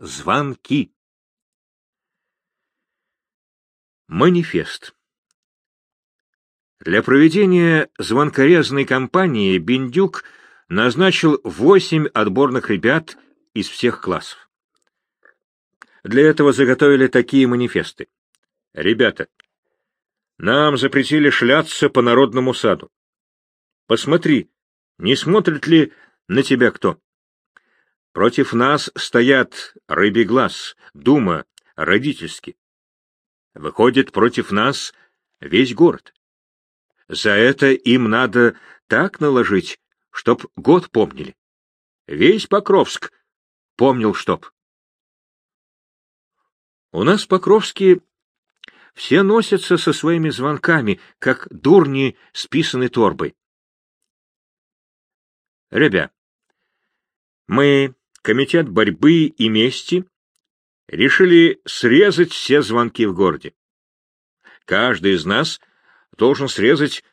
Звонки. Манифест. Для проведения звонкорезной кампании Биндюк назначил восемь отборных ребят из всех классов. Для этого заготовили такие манифесты. Ребята, нам запретили шляться по народному саду. Посмотри, не смотрит ли на тебя кто? Против нас стоят Рыбий глаз, Дума, Родительский. Выходит, против нас весь город. За это им надо так наложить, чтоб год помнили. Весь Покровск помнил, чтоб. У нас Покровские все носятся со своими звонками, как дурни с писаной торбой. Ребят, мы, Комитет борьбы и мести, решили срезать все звонки в городе. Каждый из нас должен срезать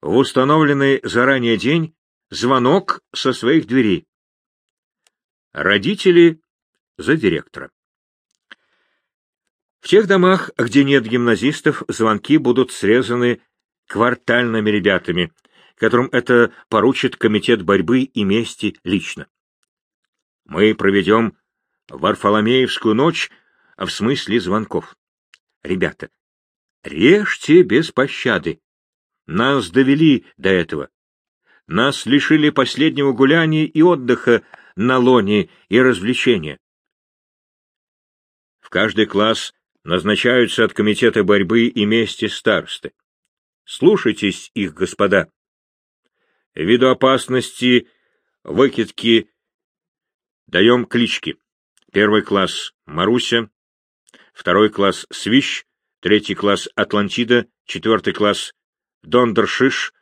в установленный заранее день звонок со своих дверей. Родители за директора. В тех домах, где нет гимназистов, звонки будут срезаны квартальными ребятами, которым это поручит Комитет борьбы и мести лично. Мы проведем Варфоломеевскую ночь в смысле звонков. Ребята, режьте без пощады. Нас довели до этого. Нас лишили последнего гуляния и отдыха на лоне и развлечения. В каждый класс назначаются от Комитета борьбы и мести старосты. Слушайтесь их, господа. Ввиду опасности выкидки даем клички. Первый класс — Маруся, второй класс — Свищ, третий класс — Атлантида, четвертый класс — Дондершиш,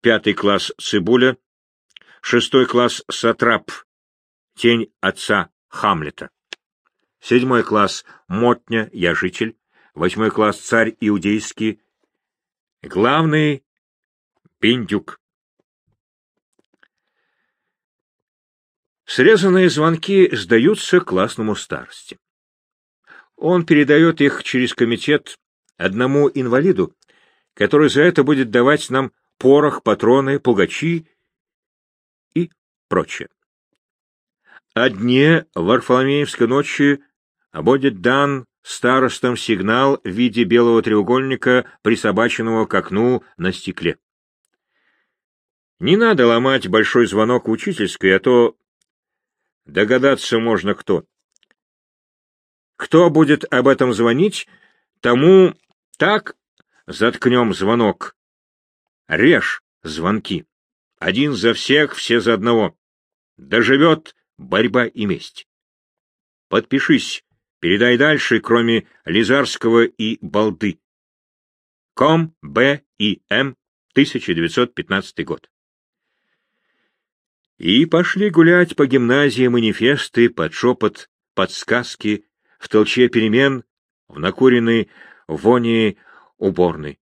пятый класс — Цибуля, шестой класс — Сатрап, тень отца Хамлета, седьмой класс — Мотня, я житель, восьмой класс — Царь Иудейский, главный — Пиндюк. Срезанные звонки сдаются классному старости. Он передает их через комитет одному инвалиду, который за это будет давать нам порох, патроны, пугачи и прочее. О дне Варфоломеевской ночи будет дан старостам сигнал в виде белого треугольника, присобаченного к окну на стекле. Не надо ломать большой звонок в учительской, а то Догадаться можно кто. Кто будет об этом звонить, тому так заткнем звонок. Режь звонки. Один за всех, все за одного. Доживет борьба и месть. Подпишись, передай дальше, кроме Лизарского и Балды. Ком, Б и М, 1915 год. И пошли гулять по гимназии манифесты под шепот, подсказки, в толче перемен, в накуренной воне уборной.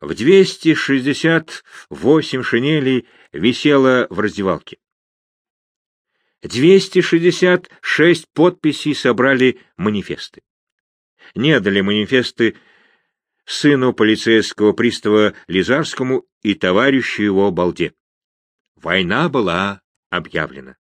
В 268 шинелей висело в раздевалке. 266 подписей собрали манифесты. Не дали манифесты сыну полицейского пристава Лизарскому и товарищу его Балде. Война была объявлена.